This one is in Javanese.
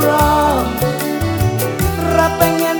ra Rapengen